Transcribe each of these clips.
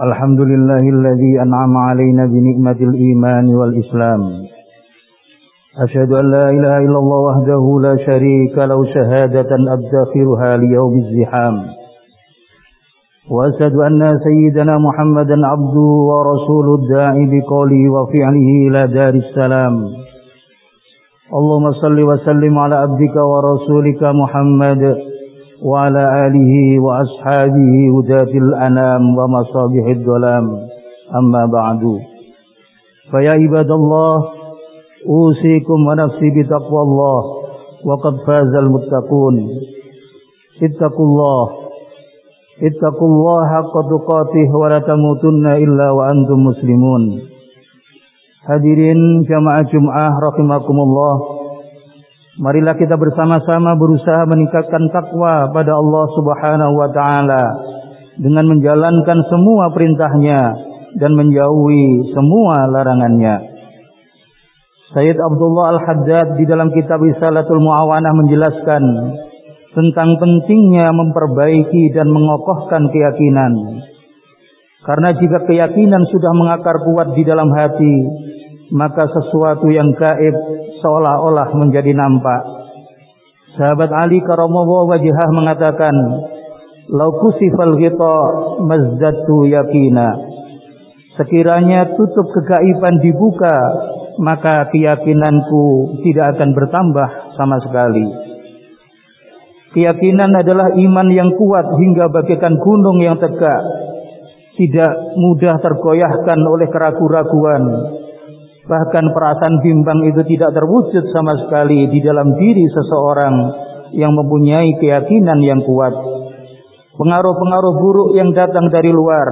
الحمد لله الذي أنعم علينا بنعمة الإيمان والإسلام. أشهد أن لا إله إلا الله وحده لا شريك له شهادة أدخرها ليوم الزحام. وأشهد أن سيدنا محمدا عبده ورسول الداعي بقوله وفعله إلى دار السلام. اللهم صل وسلم على عبدك ورسولك محمد وعلى آله وأصحابه هداة الأنام ومصابيح الظلام. أما بعد فيا عباد الله أوصيكم ونفسي بتقوى الله وقد فاز المتقون. اتقوا الله اتقوا الله حق تقاته ولا تموتن إلا وأنتم مسلمون. Hadirin jamaah Jum'ah rahimakumullah Marilah kita bersama-sama berusaha meningkatkan takwa pada Allah Subhanahu wa taala dengan menjalankan semua perintahnya dan menjauhi semua larangannya. Sayyid Abdullah Al-Haddad di dalam kitab Risalatul Muawanah menjelaskan tentang pentingnya memperbaiki dan mengokohkan keyakinan. Karena jika keyakinan sudah mengakar kuat di dalam hati, maka sesuatu yang gaib seolah-olah menjadi nampak. Sahabat Ali karamallahu wajhah mengatakan, "Lau kusifal mazdatu yakina." Sekiranya tutup kegaiban dibuka, maka keyakinanku tidak akan bertambah sama sekali. Keyakinan adalah iman yang kuat hingga bagaikan gunung yang tegak, tidak mudah tergoyahkan oleh keraguan-raguan Bahkan perasaan bimbang itu tidak terwujud sama sekali di dalam diri seseorang yang mempunyai keyakinan yang kuat. Pengaruh-pengaruh buruk yang datang dari luar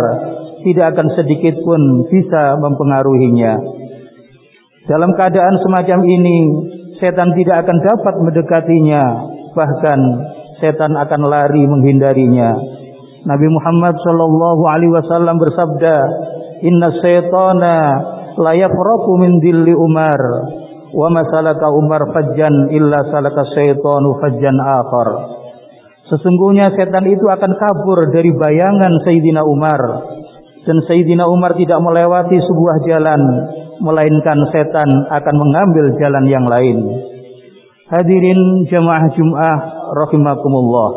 tidak akan sedikit pun bisa mempengaruhinya. Dalam keadaan semacam ini, setan tidak akan dapat mendekatinya, bahkan setan akan lari menghindarinya. Nabi Muhammad wasallam bersabda, "Inna syaitana la yafraqu min dilli Umar wa masalaka Umar fajjan illa salaka syaitanu fajjan akhar Sesungguhnya setan itu akan kabur dari bayangan Sayyidina Umar dan Sayyidina Umar tidak melewati sebuah jalan melainkan setan akan mengambil jalan yang lain. Hadirin jemaah Jumat rahimakumullah.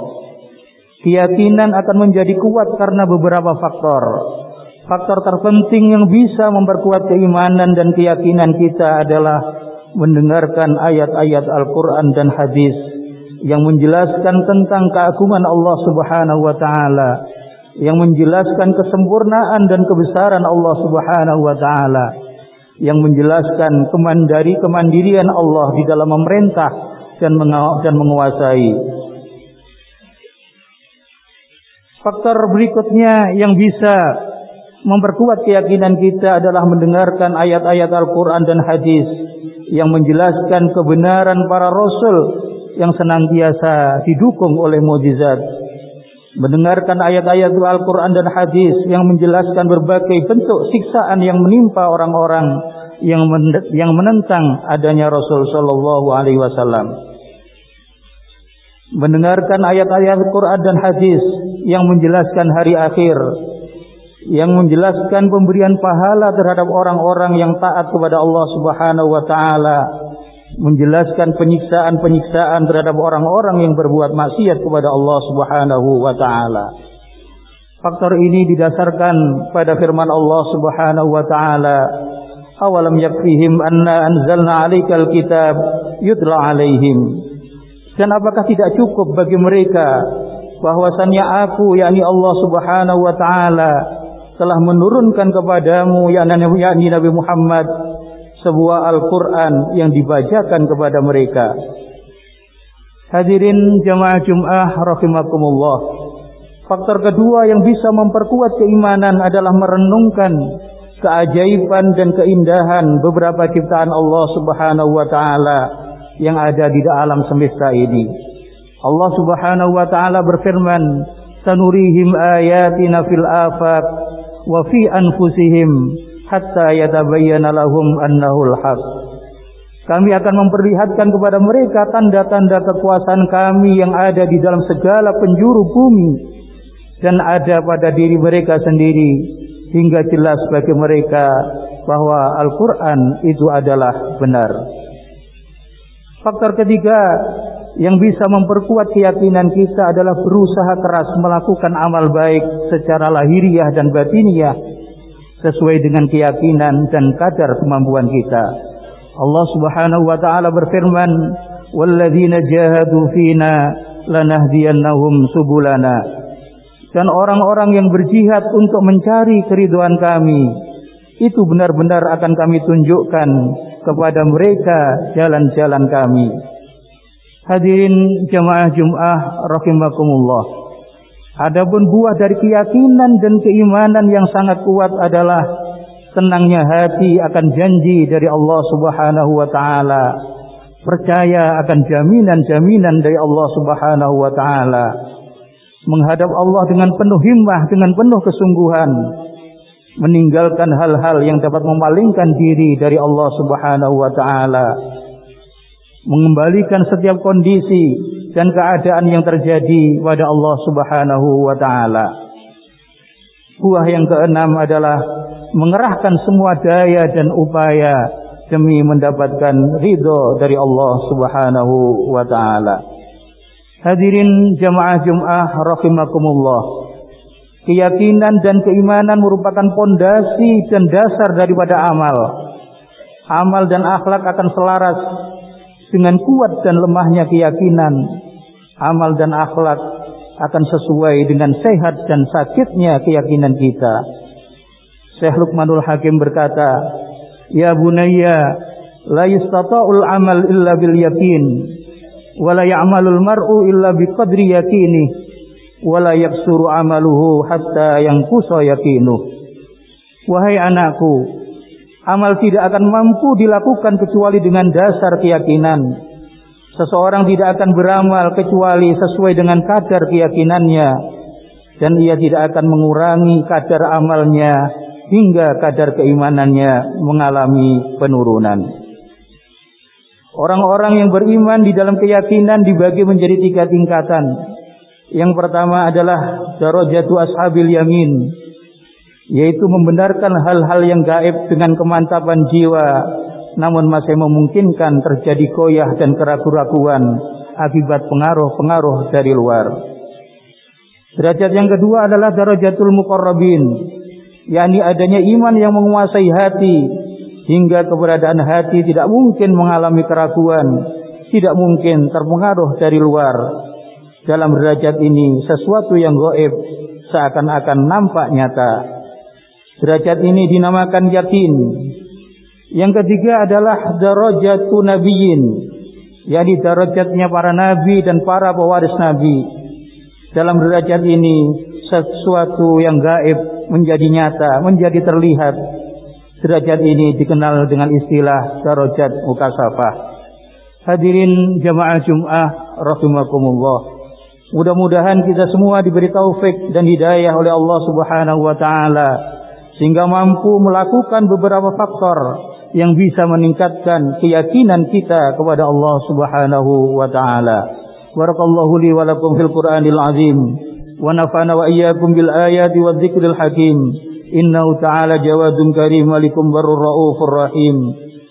Keyakinan akan menjadi kuat karena beberapa faktor. Faktor terpenting yang bisa memperkuat keimanan dan keyakinan kita adalah mendengarkan ayat-ayat Al-Quran dan hadis yang menjelaskan tentang keagungan Allah Subhanahu wa taala, yang menjelaskan kesempurnaan dan kebesaran Allah Subhanahu wa taala, yang menjelaskan kemandiri kemandirian Allah di dalam memerintah dan dan menguasai. Faktor berikutnya yang bisa memperkuat keyakinan kita adalah mendengarkan ayat-ayat Al-Quran dan hadis yang menjelaskan kebenaran para rasul yang senantiasa didukung oleh mujizat. Mendengarkan ayat-ayat Al-Quran dan hadis yang menjelaskan berbagai bentuk siksaan yang menimpa orang-orang yang yang menentang adanya Rasul Shallallahu Alaihi Wasallam. Mendengarkan ayat-ayat Al-Quran dan hadis yang menjelaskan hari akhir yang menjelaskan pemberian pahala terhadap orang-orang yang taat kepada Allah Subhanahu wa taala, menjelaskan penyiksaan-penyiksaan terhadap orang-orang yang berbuat maksiat kepada Allah Subhanahu wa taala. Faktor ini didasarkan pada firman Allah Subhanahu wa taala, "Awalam yakfihim anna anzalna 'alaikal kitab yutla 'alaihim." Dan apakah tidak cukup bagi mereka bahwasannya aku yakni Allah Subhanahu wa taala telah menurunkan kepadamu yakni Nabi Muhammad sebuah Al-Quran yang dibacakan kepada mereka. Hadirin jamaah Jum'ah rahimakumullah. Faktor kedua yang bisa memperkuat keimanan adalah merenungkan keajaiban dan keindahan beberapa ciptaan Allah Subhanahu wa taala yang ada di alam semesta ini. Allah Subhanahu wa taala berfirman, "Sanurihim ayatina fil afaq wa fi anfusihim hatta yatabayyana lahum annahul haq. Kami akan memperlihatkan kepada mereka tanda-tanda kekuasaan kami yang ada di dalam segala penjuru bumi dan ada pada diri mereka sendiri hingga jelas bagi mereka bahwa Al-Quran itu adalah benar. Faktor ketiga yang bisa memperkuat keyakinan kita adalah berusaha keras melakukan amal baik secara lahiriah dan batiniah sesuai dengan keyakinan dan kadar kemampuan kita. Allah Subhanahu wa taala berfirman, "Walladzina jahadu fina lanahdiyannahum subulana." dan orang-orang yang berjihad untuk mencari keriduan kami itu benar-benar akan kami tunjukkan kepada mereka jalan-jalan kami. Hadirin jamaah Jum'ah rahimakumullah. Adapun buah dari keyakinan dan keimanan yang sangat kuat adalah tenangnya hati akan janji dari Allah Subhanahu wa taala. Percaya akan jaminan-jaminan dari Allah Subhanahu wa taala menghadap Allah dengan penuh himmah, dengan penuh kesungguhan, meninggalkan hal-hal yang dapat memalingkan diri dari Allah Subhanahu wa taala, mengembalikan setiap kondisi dan keadaan yang terjadi pada Allah Subhanahu wa taala. Buah yang keenam adalah mengerahkan semua daya dan upaya demi mendapatkan ridho dari Allah Subhanahu wa taala. Hadirin jamaah Jum'ah rahimakumullah. Keyakinan dan keimanan merupakan pondasi dan dasar daripada amal. Amal dan akhlak akan selaras dengan kuat dan lemahnya keyakinan. Amal dan akhlak akan sesuai dengan sehat dan sakitnya keyakinan kita. Syekh Luqmanul Hakim berkata, "Ya bunayya, la yastata'ul amal illa bil yakin." wala ya'malul mar'u illa biqadri yakini wala yaksuru amaluhu hatta yanqusa yakinu wahai anakku amal tidak akan mampu dilakukan kecuali dengan dasar keyakinan. Seseorang tidak akan beramal kecuali sesuai dengan kadar keyakinannya. Dan ia tidak akan mengurangi kadar amalnya hingga kadar keimanannya mengalami penurunan. Orang-orang yang beriman di dalam keyakinan dibagi menjadi tiga tingkatan. Yang pertama adalah darajatu ashabil yamin, yaitu membenarkan hal-hal yang gaib dengan kemantapan jiwa, namun masih memungkinkan terjadi koyah dan keraguan-raguan akibat pengaruh-pengaruh dari luar. Derajat yang kedua adalah darajatul muqarrabin, yakni adanya iman yang menguasai hati hingga keberadaan hati tidak mungkin mengalami keraguan, tidak mungkin terpengaruh dari luar. Dalam derajat ini sesuatu yang goib seakan-akan nampak nyata. Derajat ini dinamakan yakin. Yang ketiga adalah darajatu nabiyyin, yakni derajatnya para nabi dan para pewaris nabi. Dalam derajat ini sesuatu yang gaib menjadi nyata, menjadi terlihat Derajat ini dikenal dengan istilah darajat mukasafah. Hadirin jamaah Jum'ah rahimakumullah. Mudah-mudahan kita semua diberi taufik dan hidayah oleh Allah Subhanahu wa taala sehingga mampu melakukan beberapa faktor yang bisa meningkatkan keyakinan kita kepada Allah Subhanahu wa taala. Barakallahu li wa lakum fil Qur'anil azim wa nafa'ana wa iyyakum bil ayati wa dzikril hakim. Innahu ta'ala jawadun karim alikum barur raufur rahim.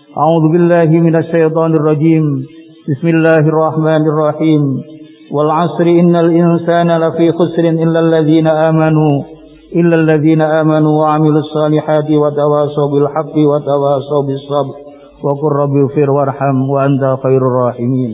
A'udzu billahi minasy syaithanir rajim. Bismillahirrahmanirrahim. Wal 'asri innal insana lafi khusrin illa alladziina amanu إلا الذين آمنوا وعملوا الصالحات وتواصوا بالحق وتواصوا بالصبر وقل رب اغفر وارحم وأنت خير الراحمين.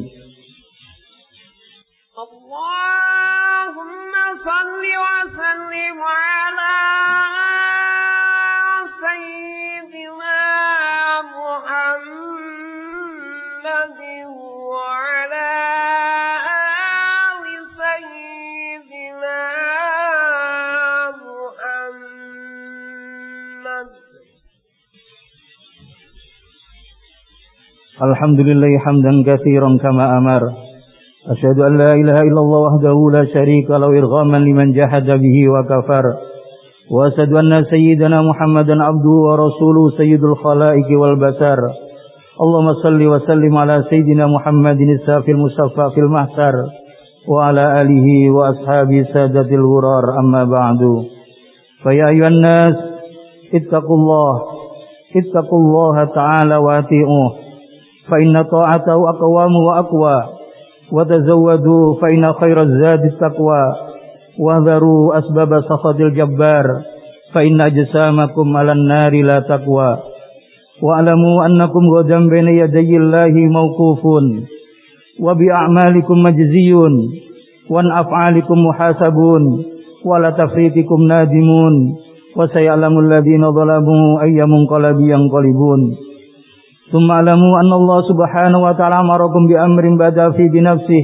الحمد لله حمدا كثيرا كما أمر. أشهد أن لا إله إلا الله وحده لا شريك له إرغاما لمن جحد به وكفر. وأشهد أن سيدنا محمدا عبده ورسوله سيد الخلائق والبشر. اللهم صل وسلم على سيدنا محمد السافي المصفى في المحسر وعلى آله وأصحابه سادة الغرار. أما بعد فيا أيها الناس اتقوا الله اتقوا الله تعالى واتئوه فإن طاعته أقوام وأقوى وتزودوا فإن خير الزاد التقوى. وذروا أسباب سخط الجبار فإن أجسامكم على النار لا تقوى. واعلموا أنكم غدا بين يدي الله موقوفون وبأعمالكم مجزيون وعن أفعالكم محاسبون ولا تفريطكم نادمون. وسيعلم الذين ظلموا أي منقلب ينقلبون. ثم اعلموا أن الله سبحانه وتعالى أمركم بأمر بدأ فيه بنفسه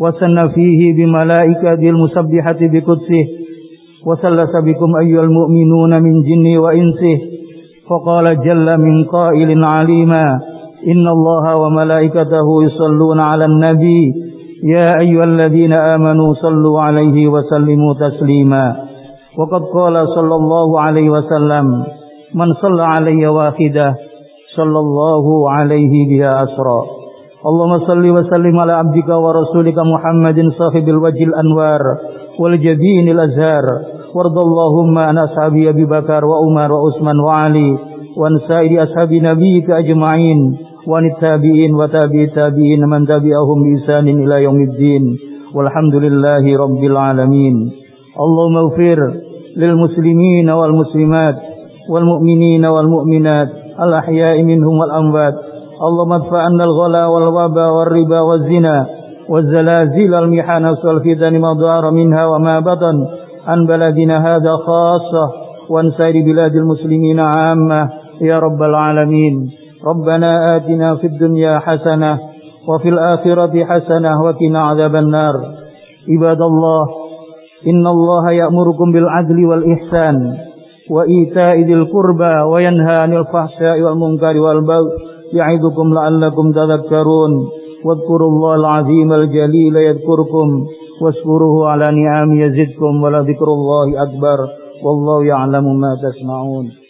وسن فيه بملائكته المسبحة بقدسه وسلس بكم أيها المؤمنون من جن وإنسه فقال جل من قائل عليما إن الله وملائكته يصلون على النبي يا أيها الذين آمنوا صلوا عليه وسلموا تسليما. وقد قال صلى الله عليه وسلم من صلى علي sallallahu alaihi biha asra. Allahumma salli wa sallim ala abdika wa rasulika Muhammadin sahibil wajil anwar wal jabinil azhar. Wardallahumma an ashabi Abi Bakar wa Umar wa Utsman wa Ali wa an sairi ashabi nabiyyika ajma'in wa tabi'in wa Tabi tabi'in man tabi'ahum bi isanin ila yaumiddin walhamdulillahi rabbil alamin. Allahumma Ufir lil Muslimin wal muslimat wal Mu'minin wal mu'minat. الأحياء منهم والأموات اللهم ادفع عنا الغلا والوبا والربا والزنا والزلازل المحن والفتن ما ظهر منها وما بطن عن بلدنا هذا خاصة وعن سائر بلاد المسلمين عامة. يا رب العالمين. ربنا آتنا في الدنيا حسنة وفي الآخرة حسنة وقنا عذاب النار. عباد الله إن الله يأمركم بالعدل والإحسان. وإيتاء ذي القربى وينهى عن الفحشاء والمنكر والبغي يعظكم لعلكم تذكرون. واذكروا الله العظيم الجليل يذكركم واشكروه على نعم يزدكم ولذكر الله أكبر. والله يعلم ما تسمعون.